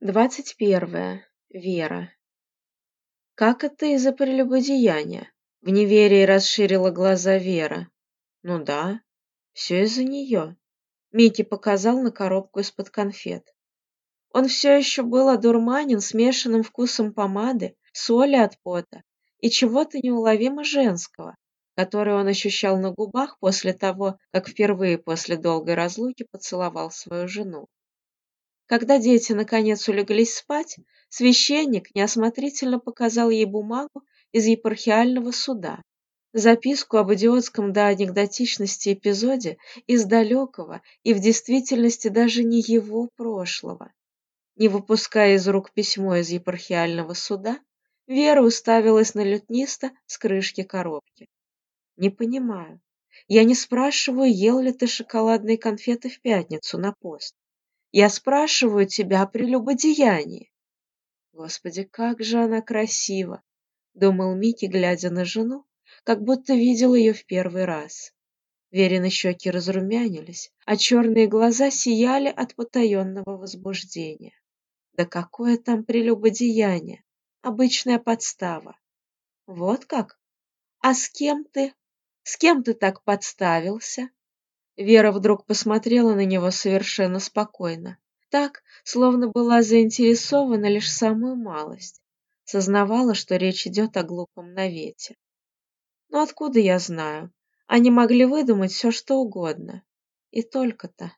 двадцать первое. Вера. «Как это из-за прелюбодеяния?» В неверии расширила глаза Вера. «Ну да, все из-за нее», — Микки показал на коробку из-под конфет. Он все еще был одурманен смешанным вкусом помады, соли от пота и чего-то неуловимо женского, которое он ощущал на губах после того, как впервые после долгой разлуки поцеловал свою жену когда дети наконец улеглись спать священник неосмотрительно показал ей бумагу из епархиального суда записку об идиотском до анекдотичности эпизоде из далекого и в действительности даже не его прошлого. Не выпуская из рук письмо из епархиального суда, Вера уставилась на лютниста с крышки коробки. «Не понимаю. Я не спрашиваю, ел ли ты шоколадные конфеты в пятницу на пост. Я спрашиваю тебя о прелюбодеянии. Господи, как же она красива! Думал Микки, глядя на жену, как будто видел ее в первый раз. Верины щеки разрумянились, а черные глаза сияли от потаенного возбуждения. Да какое там прелюбодеяние! Обычная подстава. Вот как? А с кем ты? С кем ты так подставился? Вера вдруг посмотрела на него совершенно спокойно, так, словно была заинтересована лишь самую малость, сознавала, что речь идет о глупом навете. Но откуда я знаю? Они могли выдумать все, что угодно. И только-то.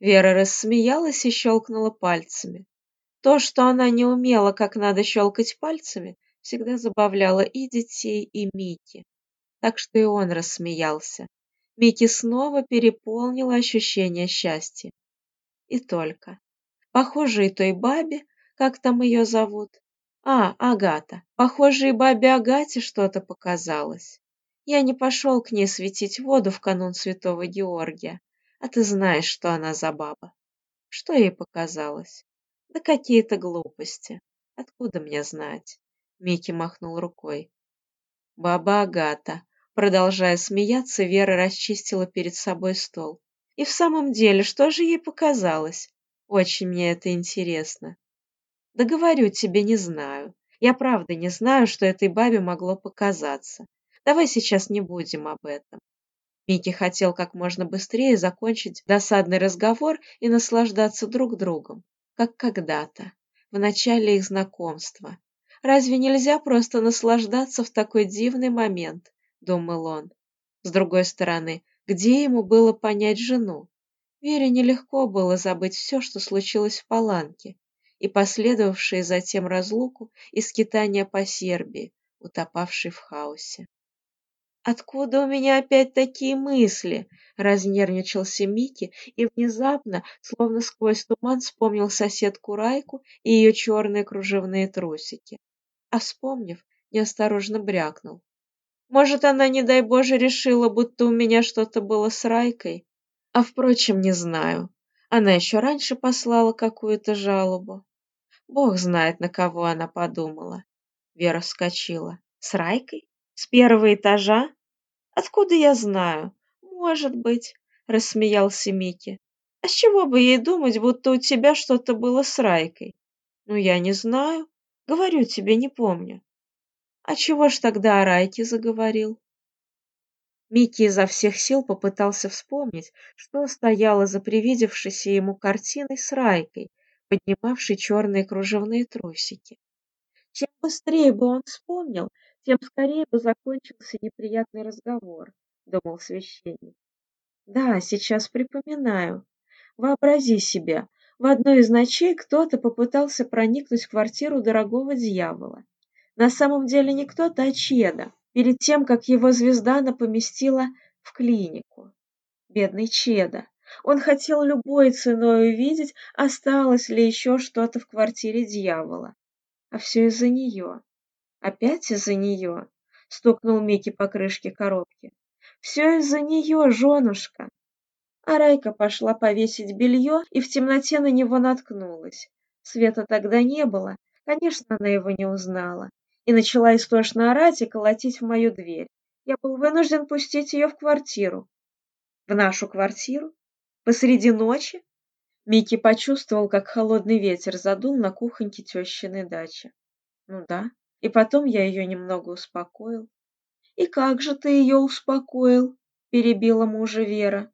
Вера рассмеялась и щелкнула пальцами. То, что она не умела, как надо щелкать пальцами, всегда забавляло и детей, и Мики. Так что и он рассмеялся, Мики снова переполнило ощущение счастья. И только. Похоже, и той бабе, как там ее зовут. А, Агата. Похоже, и бабе Агате что-то показалось. Я не пошел к ней светить воду в канун Святого Георгия. А ты знаешь, что она за баба. Что ей показалось? Да какие-то глупости. Откуда мне знать? Микки махнул рукой. Баба Агата Продолжая смеяться, Вера расчистила перед собой стол. И в самом деле, что же ей показалось? Очень мне это интересно. Да говорю тебе, не знаю. Я правда не знаю, что этой бабе могло показаться. Давай сейчас не будем об этом. Микки хотел как можно быстрее закончить досадный разговор и наслаждаться друг другом, как когда-то, в начале их знакомства. Разве нельзя просто наслаждаться в такой дивный момент? думал он. С другой стороны, где ему было понять жену? Вере нелегко было забыть все, что случилось в Паланке, и последовавшие затем разлуку и скитания по Сербии, утопавшей в хаосе. «Откуда у меня опять такие мысли?» — разнервничался Мики и внезапно, словно сквозь туман, вспомнил соседку Райку и ее черные кружевные трусики. А вспомнив, неосторожно брякнул. Может, она, не дай Боже, решила, будто у меня что-то было с Райкой. А, впрочем, не знаю. Она еще раньше послала какую-то жалобу. Бог знает, на кого она подумала. Вера вскочила. С Райкой? С первого этажа? Откуда я знаю? Может быть, рассмеялся Микки. А с чего бы ей думать, будто у тебя что-то было с Райкой? Ну, я не знаю. Говорю тебе, не помню. «А чего ж тогда о Райке заговорил?» Микки изо всех сил попытался вспомнить, что стояло за привидевшейся ему картиной с Райкой, поднимавшей черные кружевные трусики. Чем быстрее бы он вспомнил, тем скорее бы закончился неприятный разговор, думал священник. Да, сейчас припоминаю. Вообрази себя, в одной из ночей кто-то попытался проникнуть в квартиру дорогого дьявола на самом деле не кто-то, а Чеда, перед тем, как его звезда напоместила в клинику. Бедный Чеда. Он хотел любой ценой увидеть, осталось ли еще что-то в квартире дьявола. А все из-за нее. Опять из-за нее, стукнул Микки по крышке коробки. Все из-за нее, женушка. А Райка пошла повесить белье и в темноте на него наткнулась. Света тогда не было, конечно, она его не узнала и начала истошно орать и колотить в мою дверь. Я был вынужден пустить ее в квартиру. В нашу квартиру? Посреди ночи? Микки почувствовал, как холодный ветер задул на кухоньке тещиной дачи. Ну да, и потом я ее немного успокоил. «И как же ты ее успокоил?» – перебила мужа Вера.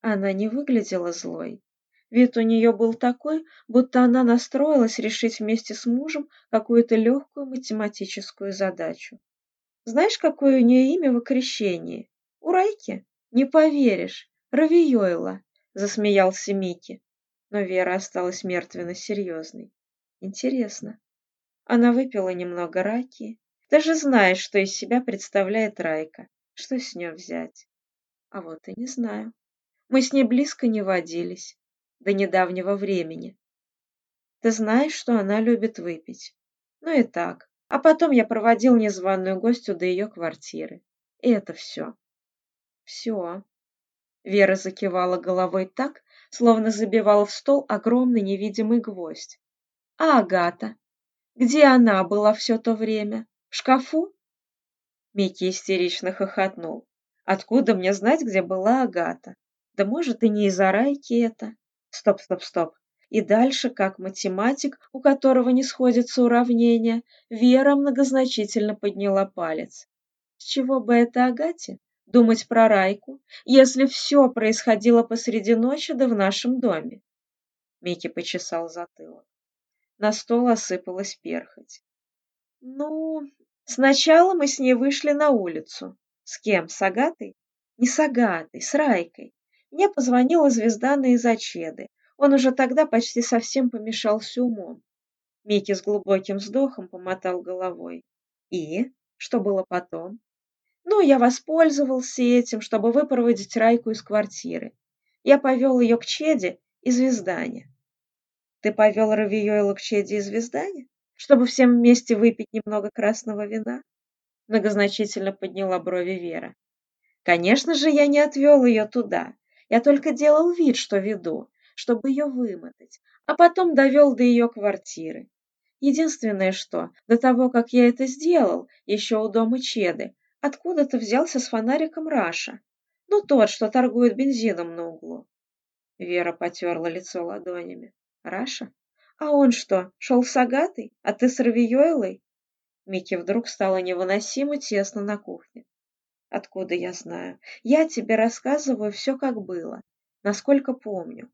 Она не выглядела злой. Вид у нее был такой, будто она настроилась решить вместе с мужем какую-то легкую математическую задачу. Знаешь, какое у нее имя в окрещении? Урайки? Не поверишь. Равиойла, засмеялся Мики. Но Вера осталась мертвенно серьезной. Интересно. Она выпила немного раки. же знаешь, что из себя представляет Райка. Что с нее взять? А вот и не знаю. Мы с ней близко не водились до недавнего времени. Ты знаешь, что она любит выпить. Ну и так. А потом я проводил незваную гостью до ее квартиры. И это все. Все. Вера закивала головой так, словно забивала в стол огромный невидимый гвоздь. А Агата? Где она была все то время? В шкафу? Микки истерично хохотнул. Откуда мне знать, где была Агата? Да может, и не из-за райки это. Стоп, стоп, стоп. И дальше, как математик, у которого не сходится уравнение, Вера многозначительно подняла палец. С чего бы это Агате? Думать про Райку, если все происходило посреди ночи да в нашем доме? Микки почесал затылок. На стол осыпалась перхоть. Ну, сначала мы с ней вышли на улицу. С кем? С Агатой? Не с Агатой, с Райкой мне позвонила Звездана из Ачеды. Он уже тогда почти совсем помешался умом. Микки с глубоким вздохом помотал головой. И? Что было потом? Ну, я воспользовался этим, чтобы выпроводить Райку из квартиры. Я повел ее к Чеде и Звездане. Ты повел Равиёйла к Чеде и Звездане? Чтобы всем вместе выпить немного красного вина? Многозначительно подняла брови Вера. Конечно же, я не отвел ее туда. Я только делал вид, что веду, чтобы ее вымотать, а потом довел до ее квартиры. Единственное что, до того, как я это сделал, еще у дома Чеды, откуда-то взялся с фонариком Раша. Ну, тот, что торгует бензином на углу. Вера потерла лицо ладонями. Раша? А он что, шел с Агатой? А ты с Равиойлой? Микки вдруг стало невыносимо тесно на кухне откуда я знаю. Я тебе рассказываю все, как было, насколько помню.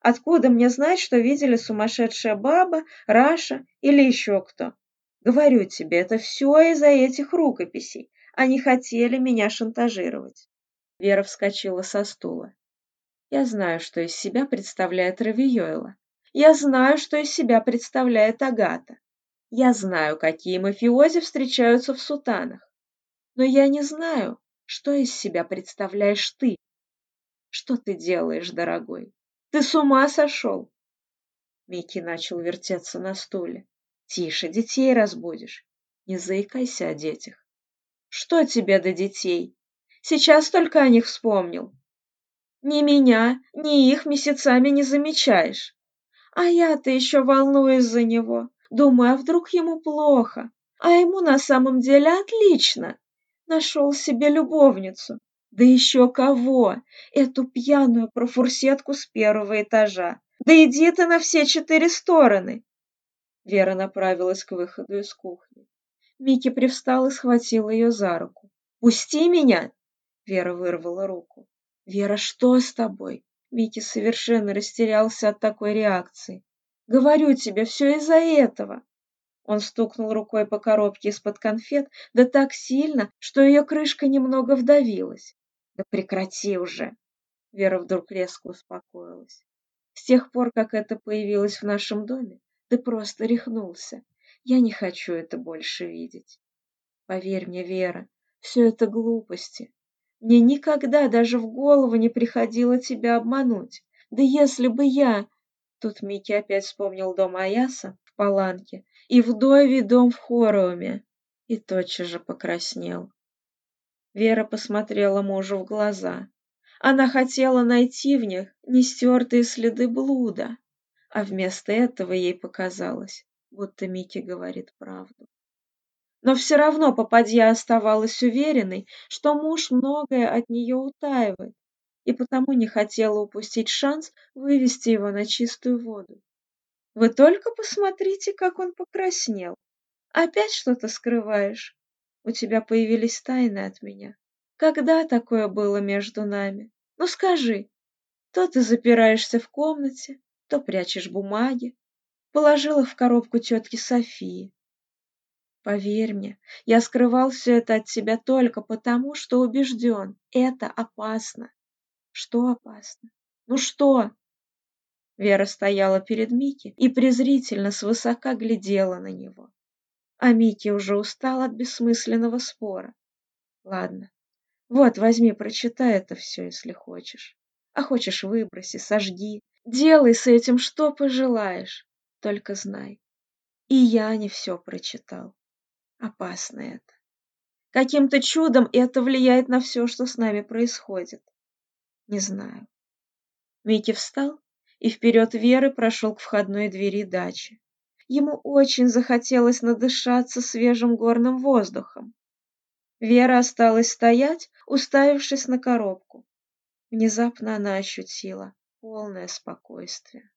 Откуда мне знать, что видели сумасшедшая баба, Раша или еще кто? Говорю тебе, это все из-за этих рукописей. Они хотели меня шантажировать. Вера вскочила со стула. Я знаю, что из себя представляет Равиёйла. Я знаю, что из себя представляет Агата. Я знаю, какие мафиози встречаются в сутанах но я не знаю, что из себя представляешь ты. Что ты делаешь, дорогой? Ты с ума сошел? Микки начал вертеться на стуле. Тише, детей разбудишь. Не заикайся о детях. Что тебе до детей? Сейчас только о них вспомнил. Ни меня, ни их месяцами не замечаешь. А я-то еще волнуюсь за него. Думаю, а вдруг ему плохо? А ему на самом деле отлично нашел себе любовницу. Да еще кого? Эту пьяную профурсетку с первого этажа. Да иди ты на все четыре стороны. Вера направилась к выходу из кухни. Микки привстал и схватил ее за руку. «Пусти меня!» Вера вырвала руку. «Вера, что с тобой?» Микки совершенно растерялся от такой реакции. «Говорю тебе, все из-за этого!» Он стукнул рукой по коробке из-под конфет, да так сильно, что ее крышка немного вдавилась. «Да прекрати уже!» Вера вдруг резко успокоилась. «С тех пор, как это появилось в нашем доме, ты просто рехнулся. Я не хочу это больше видеть. Поверь мне, Вера, все это глупости. Мне никогда даже в голову не приходило тебя обмануть. Да если бы я... Тут Микки опять вспомнил дом Аяса в Паланке и вдовий дом в Хоруме и тотчас же покраснел. Вера посмотрела мужу в глаза. Она хотела найти в них нестертые следы блуда, а вместо этого ей показалось, будто Микки говорит правду. Но все равно попадья оставалась уверенной, что муж многое от нее утаивает, и потому не хотела упустить шанс вывести его на чистую воду. Вы только посмотрите, как он покраснел. Опять что-то скрываешь. У тебя появились тайны от меня. Когда такое было между нами? Ну скажи. То ты запираешься в комнате, то прячешь бумаги. Положила в коробку тетки Софии. Поверь мне, я скрывал все это от тебя только потому, что убежден, это опасно. Что опасно? Ну что? Вера стояла перед Мики и презрительно свысока глядела на него. А Мики уже устал от бессмысленного спора. Ладно. Вот, возьми, прочитай это все, если хочешь. А хочешь, выброси, сожги. Делай с этим что пожелаешь. Только знай, и я не все прочитал. Опасно это. Каким-то чудом это влияет на все, что с нами происходит не знаю. Микки встал и вперед Веры прошел к входной двери дачи. Ему очень захотелось надышаться свежим горным воздухом. Вера осталась стоять, уставившись на коробку. Внезапно она ощутила полное спокойствие.